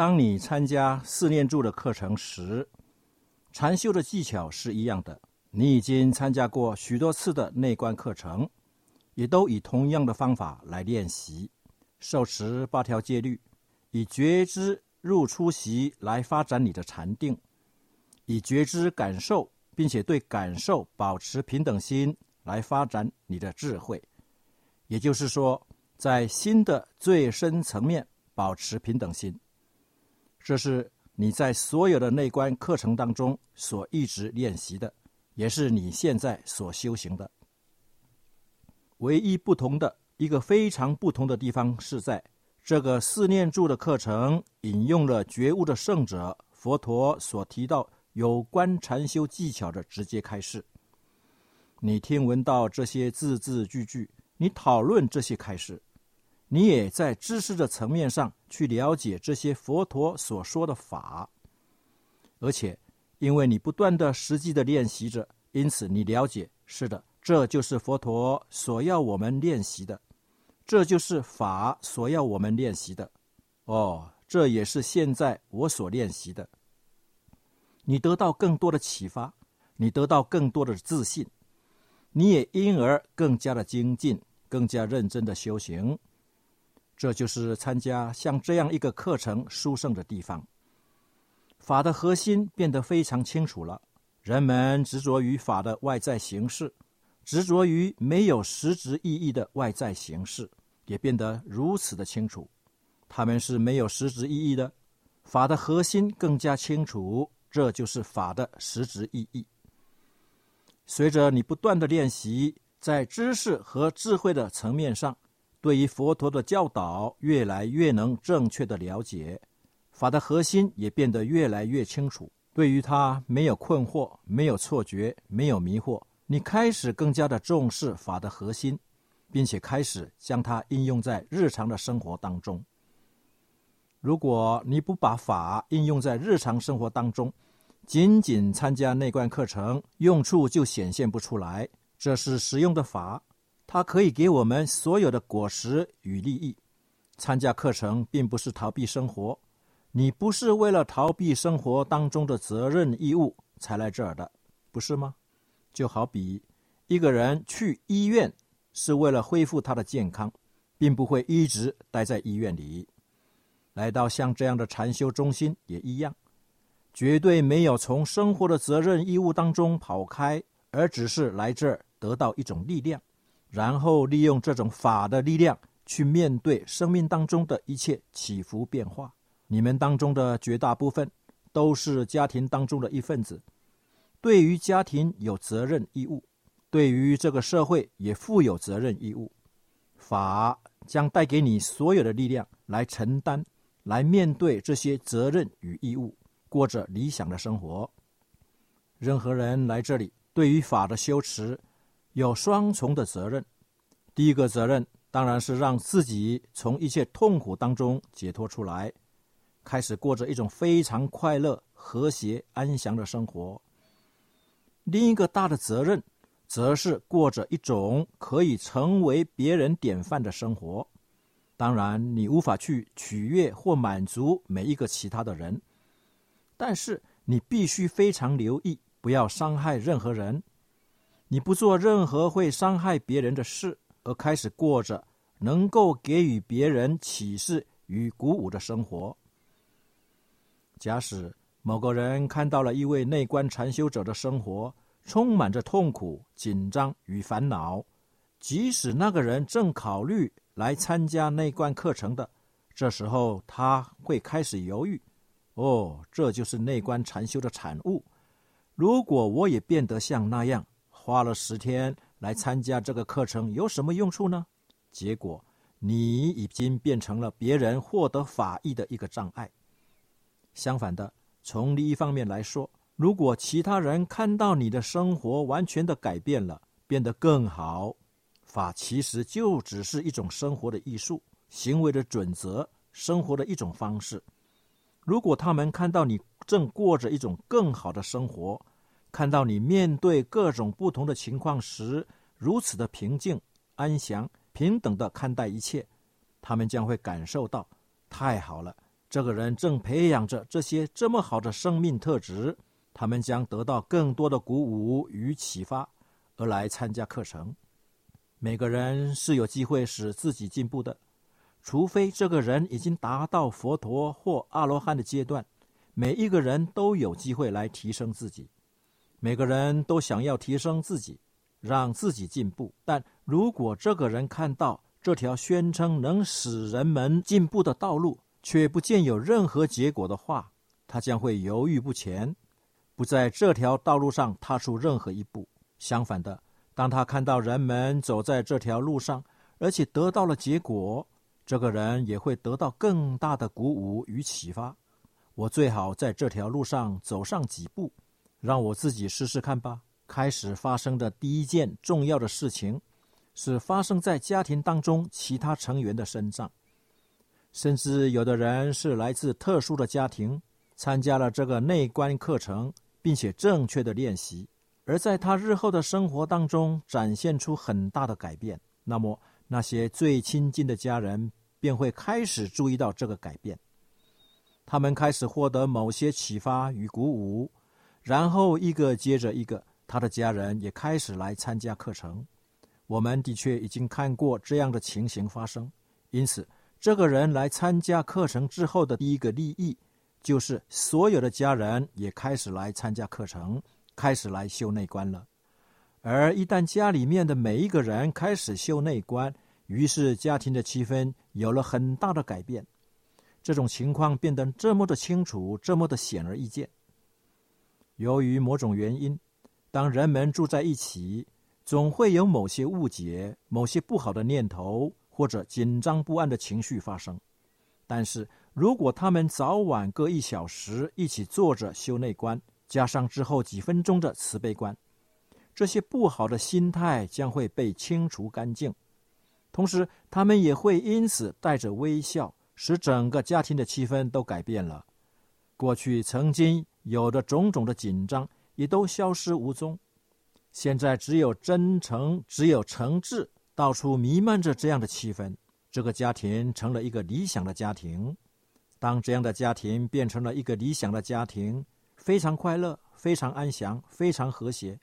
当你参加四念住的课程时，禅修的技巧是一样的。你已经参加过许多次的内观课程，也都以同样的方法来练习，受持八条戒律，以觉知入出席来发展你的禅定，以觉知感受，并且对感受保持平等心来发展你的智慧。也就是说，在心的最深层面保持平等心，这是你在所有的内观课程当中所一直练习的。也是你现在所修行的唯一不同的一个非常不同的地方，是在这个四念住的课程引用了觉悟的圣者佛陀所提到有关禅修技巧的直接开示。你听闻到这些字字句句，你讨论这些开示，你也在知识的层面上去了解这些佛陀所说的法，而且。因为你不断的实际的练习着，因此你了解，是的，这就是佛陀所要我们练习的，这就是法所要我们练习的。哦，这也是现在我所练习的。你得到更多的启发，你得到更多的自信，你也因而更加的精进，更加认真的修行。这就是参加像这样一个课程殊胜的地方。法的核心变得非常清楚了。人们执着于法的外在形式，执着于没有实质意义的外在形式，也变得如此的清楚。他们是没有实质意义的。法的核心更加清楚，这就是法的实质意义。随着你不断的练习，在知识和智慧的层面上，对于佛陀的教导越来越能正确的了解。法的核心也变得越来越清楚，对于他没有困惑，没有错觉，没有迷惑。你开始更加的重视法的核心，并且开始将它应用在日常的生活当中。如果你不把法应用在日常生活当中，仅仅参加内观课程，用处就显现不出来。这是实用的法，它可以给我们所有的果实与利益。参加课程并不是逃避生活。你不是为了逃避生活当中的责任义务才来这儿的，不是吗？就好比一个人去医院是为了恢复他的健康，并不会一直待在医院里。来到像这样的禅修中心也一样，绝对没有从生活的责任义务当中跑开，而只是来这儿得到一种力量，然后利用这种法的力量去面对生命当中的一切起伏变化。你们当中的绝大部分都是家庭当中的一份子，对于家庭有责任义务，对于这个社会也负有责任义务。法将带给你所有的力量来承担、来面对这些责任与义务，过着理想的生活。任何人来这里，对于法的修持有双重的责任。第一个责任当然是让自己从一切痛苦当中解脱出来。开始过着一种非常快乐、和谐、安详的生活。另一个大的责任，则是过着一种可以成为别人典范的生活。当然，你无法去取悦或满足每一个其他的人，但是你必须非常留意，不要伤害任何人。你不做任何会伤害别人的事，而开始过着能够给予别人启示与鼓舞的生活。假使某个人看到了一位内观禅修者的生活充满着痛苦、紧张与烦恼，即使那个人正考虑来参加内观课程的，这时候他会开始犹豫：“哦，这就是内观禅修的产物。如果我也变得像那样，花了十天来参加这个课程，有什么用处呢？”结果，你已经变成了别人获得法益的一个障碍。相反的，从另一方面来说，如果其他人看到你的生活完全的改变了，变得更好，法其实就只是一种生活的艺术、行为的准则、生活的一种方式。如果他们看到你正过着一种更好的生活，看到你面对各种不同的情况时如此的平静、安详、平等的看待一切，他们将会感受到，太好了。这个人正培养着这些这么好的生命特质，他们将得到更多的鼓舞与启发，而来参加课程。每个人是有机会使自己进步的，除非这个人已经达到佛陀或阿罗汉的阶段。每一个人都有机会来提升自己，每个人都想要提升自己，让自己进步。但如果这个人看到这条宣称能使人们进步的道路，却不见有任何结果的话，他将会犹豫不前，不在这条道路上踏出任何一步。相反的，当他看到人们走在这条路上，而且得到了结果，这个人也会得到更大的鼓舞与启发。我最好在这条路上走上几步，让我自己试试看吧。开始发生的第一件重要的事情，是发生在家庭当中其他成员的身上。甚至有的人是来自特殊的家庭，参加了这个内观课程，并且正确的练习，而在他日后的生活当中展现出很大的改变。那么，那些最亲近的家人便会开始注意到这个改变，他们开始获得某些启发与鼓舞，然后一个接着一个，他的家人也开始来参加课程。我们的确已经看过这样的情形发生，因此。这个人来参加课程之后的第一个利益，就是所有的家人也开始来参加课程，开始来修内观了。而一旦家里面的每一个人开始修内观，于是家庭的气氛有了很大的改变。这种情况变得这么的清楚，这么的显而易见。由于某种原因，当人们住在一起，总会有某些误解，某些不好的念头。或者紧张不安的情绪发生，但是如果他们早晚各一小时一起坐着修内观，加上之后几分钟的慈悲观，这些不好的心态将会被清除干净。同时，他们也会因此带着微笑，使整个家庭的气氛都改变了。过去曾经有的种种的紧张也都消失无踪，现在只有真诚，只有诚挚。到处弥漫着这样的气氛，这个家庭成了一个理想的家庭。当这样的家庭变成了一个理想的家庭，非常快乐，非常安详，非常和谐，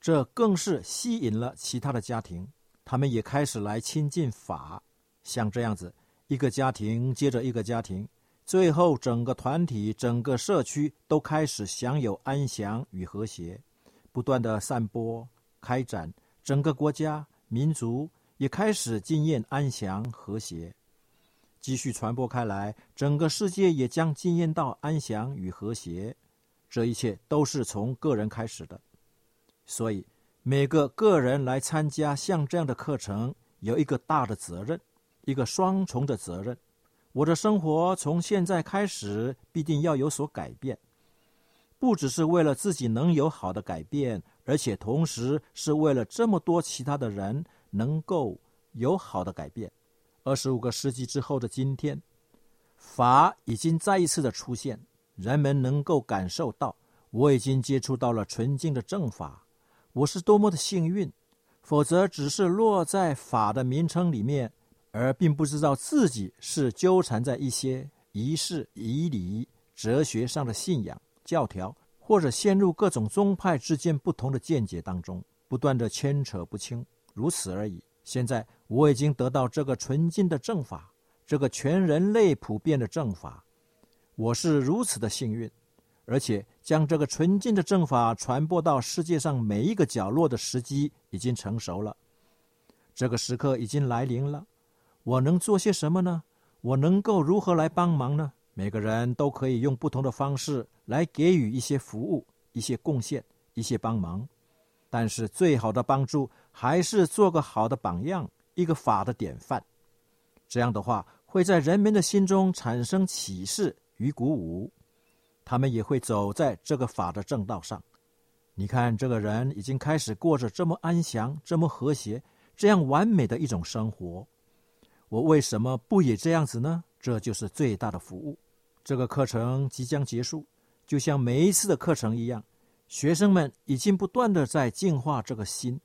这更是吸引了其他的家庭，他们也开始来亲近法。像这样子，一个家庭接着一个家庭，最后整个团体、整个社区都开始享有安详与和谐，不断的散播、开展，整个国家。民族也开始经验安详和谐，继续传播开来，整个世界也将经验到安详与和谐。这一切都是从个人开始的，所以每个个人来参加像这样的课程，有一个大的责任，一个双重的责任。我的生活从现在开始必定要有所改变，不只是为了自己能有好的改变。而且同时是为了这么多其他的人能够有好的改变。二十五个世纪之后的今天，法已经再一次的出现，人们能够感受到我已经接触到了纯净的正法，我是多么的幸运。否则只是落在法的名称里面，而并不知道自己是纠缠在一些仪式、仪礼、哲学上的信仰教条。或者陷入各种宗派之间不同的见解当中，不断的牵扯不清，如此而已。现在我已经得到这个纯净的正法，这个全人类普遍的正法，我是如此的幸运，而且将这个纯净的正法传播到世界上每一个角落的时机已经成熟了，这个时刻已经来临了。我能做些什么呢？我能够如何来帮忙呢？每个人都可以用不同的方式来给予一些服务、一些贡献、一些帮忙，但是最好的帮助还是做个好的榜样，一个法的典范。这样的话，会在人们的心中产生启示与鼓舞，他们也会走在这个法的正道上。你看，这个人已经开始过着这么安详、这么和谐、这样完美的一种生活，我为什么不也这样子呢？这就是最大的服务。这个课程即将结束，就像每一次的课程一样，学生们已经不断的在净化这个心，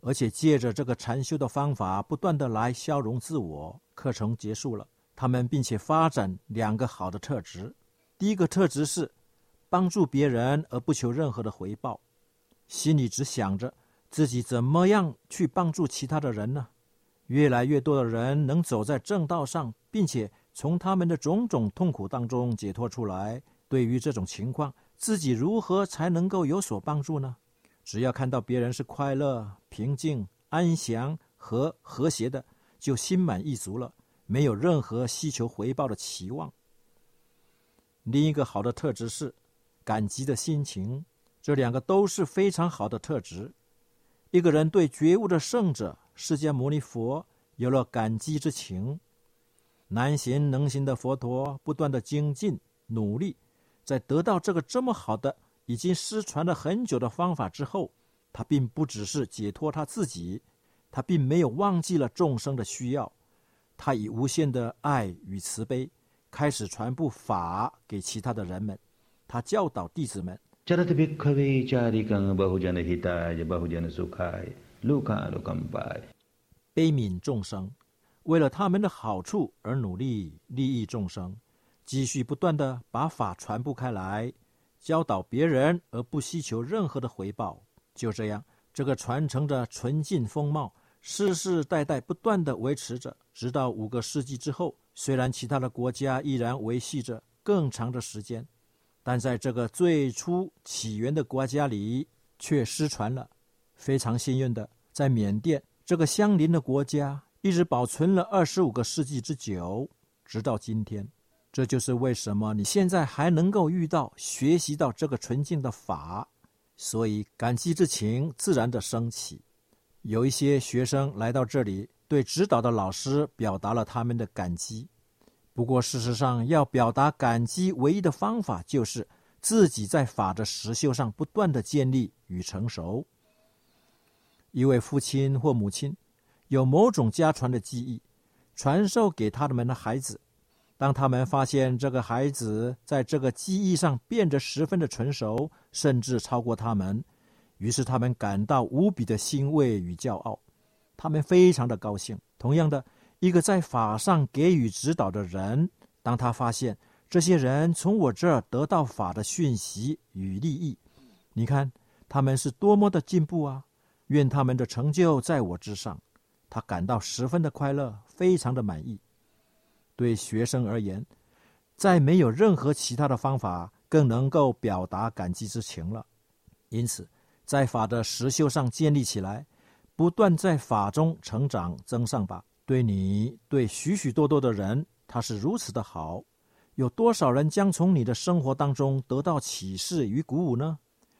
而且借着这个禅修的方法，不断的来消融自我。课程结束了，他们并且发展两个好的特质。第一个特质是帮助别人而不求任何的回报，心里只想着自己怎么样去帮助其他的人呢？越来越多的人能走在正道上，并且从他们的种种痛苦当中解脱出来。对于这种情况，自己如何才能够有所帮助呢？只要看到别人是快乐、平静、安详和和谐的，就心满意足了，没有任何希求回报的期望。另一个好的特质是感激的心情，这两个都是非常好的特质。一个人对觉悟的圣者释迦牟尼佛有了感激之情，难行能行的佛陀不断的精进努力，在得到这个这么好的、已经失传了很久的方法之后，他并不只是解脱他自己，他并没有忘记了众生的需要，他以无限的爱与慈悲。开始传播法给其他的人们，他教导弟子们：悲悯众生，为了他们的好处而努力利益众生，继续不断的把法传播开来，教导别人而不希求任何的回报。就这样，这个传承的纯净风貌，世世代代不断的维持着，直到五个世纪之后。虽然其他的国家依然维系着更长的时间，但在这个最初起源的国家里却失传了。非常幸运的，在缅甸这个相邻的国家一直保存了二十五个世纪之久，直到今天。这就是为什么你现在还能够遇到、学习到这个纯净的法，所以感激之情自然的升起。有一些学生来到这里。对指导的老师表达了他们的感激，不过事实上，要表达感激唯一的方法就是自己在法的实修上不断的建立与成熟。一位父亲或母亲有某种家传的记忆，传授给他们的孩子，当他们发现这个孩子在这个记忆上变得十分的成熟，甚至超过他们，于是他们感到无比的欣慰与骄傲。他们非常的高兴。同样的，一个在法上给予指导的人，当他发现这些人从我这儿得到法的讯息与利益，你看他们是多么的进步啊！愿他们的成就在我之上，他感到十分的快乐，非常的满意。对学生而言，再没有任何其他的方法更能够表达感激之情了。因此，在法的实修上建立起来。不断在法中成长增上吧。对你，对许许多多的人，他是如此的好。有多少人将从你的生活当中得到启示与鼓舞呢？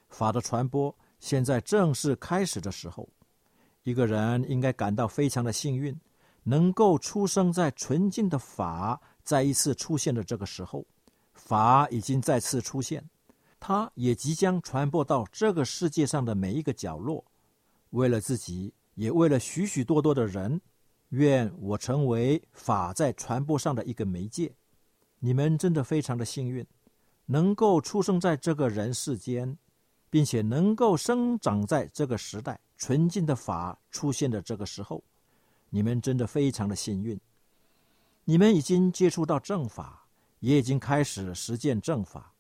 法的传播现在正是开始的时候。一个人应该感到非常的幸运，能够出生在纯净的法再一次出现的这个时候。法已经再次出现，它也即将传播到这个世界上的每一个角落。为了自己，也为了许许多多的人，愿我成为法在传播上的一个媒介。你们真的非常的幸运，能够出生在这个人世间，并且能够生长在这个时代，纯净的法出现的这个时候，你们真的非常的幸运。你们已经接触到正法，也已经开始实践正法，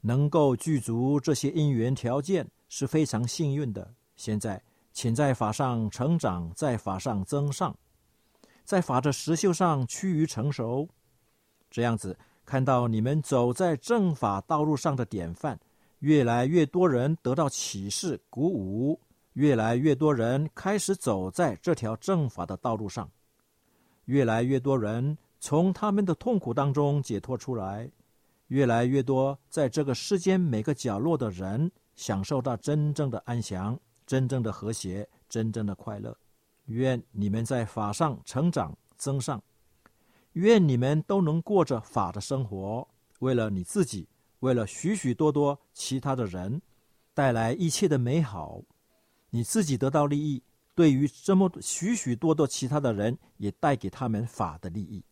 能够具足这些因缘条件是非常幸运的。现在。请在法上成长，在法上增上，在法的实修上趋于成熟。这样子，看到你们走在正法道路上的典范，越来越多人得到启示、鼓舞，越来越多人开始走在这条正法的道路上，越来越多人从他们的痛苦当中解脱出来，越来越多在这个世间每个角落的人享受到真正的安详。真正的和谐，真正的快乐。愿你们在法上成长增上，愿你们都能过着法的生活。为了你自己，为了许许多多其他的人，带来一切的美好。你自己得到利益，对于这么许许多多其他的人，也带给他们法的利益。